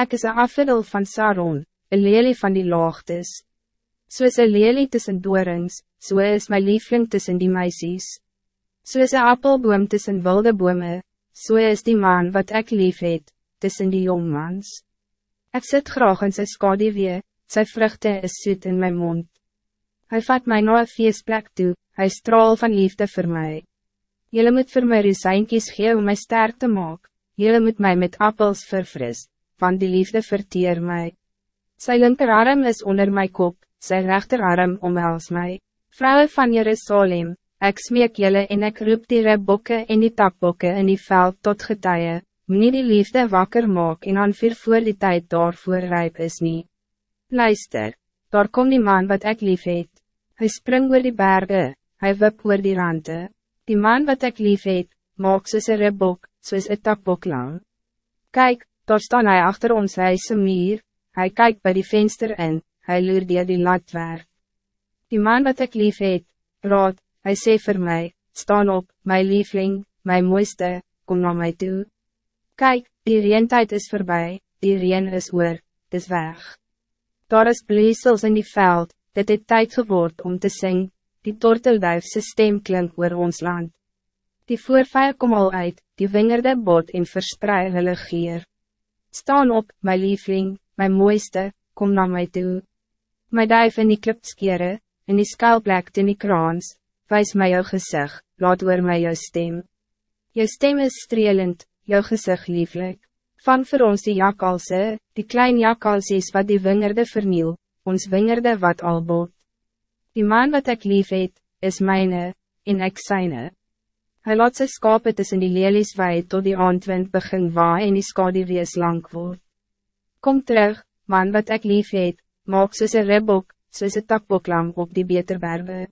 Ik is een afviddel van Saron, een lelie van die laagtes. So is een lelie tussen doorings, so is mijn liefling tussen die meisjes. So is een appelboom tussen wilde bome, so is die man wat ik lief het, tussen die jongmans. Ik zit graag in sy skadewee, sy vruchte is soet in mijn mond. Hij vat mij naar een feestplek toe, hij straal van liefde voor mij. Jullie moet voor mij rozijnkies gee om mij sterk te maken. Jullie moet mij met appels verfris, want die liefde verteer mij. Sy linkerarm is onder mijn kop, sy rechterarm omhels mij. Vrouwen van Jerusalem, ik smeek jullie en ik roep die rebokke en die takbokke in die veld tot getuie, nie die liefde wakker maak en aan vir voor die tijd daarvoor rijp is nie. Luister, daar kom die man wat ik lief het. Hy spring oor die bergen, hij wip oor die rante. Die man wat ik lief het, maak soos een ribbok, soos een takbok lang. Kijk, daar staan hij achter ons huise muur, hij kijkt bij die venster in, hij loert die die latwerk. Die man wat ik lief het, raad, hij sê voor mij, staan op, mijn liefling, mijn mooiste, kom naar mij toe. Kijk, die reentijd is voorbij, die reen is oor, is weg. Daar is bleesels in die veld, dit het tijd geword om te zingen, die tortelduifse stem klink oor ons land. Die voorvijl kom al uit, die wingerde bot en verspreid hulle geer. Staan op, my liefling, my mooiste, kom naar mij toe. My duif in die klipskere, in die skuilplek in die kraans, wijs mij jou gezicht, laat oor my jou stem. Jou stem is strelend, jou gezicht lieflijk. Van voor ons die jakalse, die klein jakalsies wat die wingerde verniel, ons wingerde wat al bot. Die man wat ik lief het, is mijne, en ek syne. Hy laat sy skape tussen die lelies wei tot die aandwind begin waai en die skadewees lang word. Kom terug, man wat ik lief het, maak soos een ribbok, soos een takboklam op die beterberwe.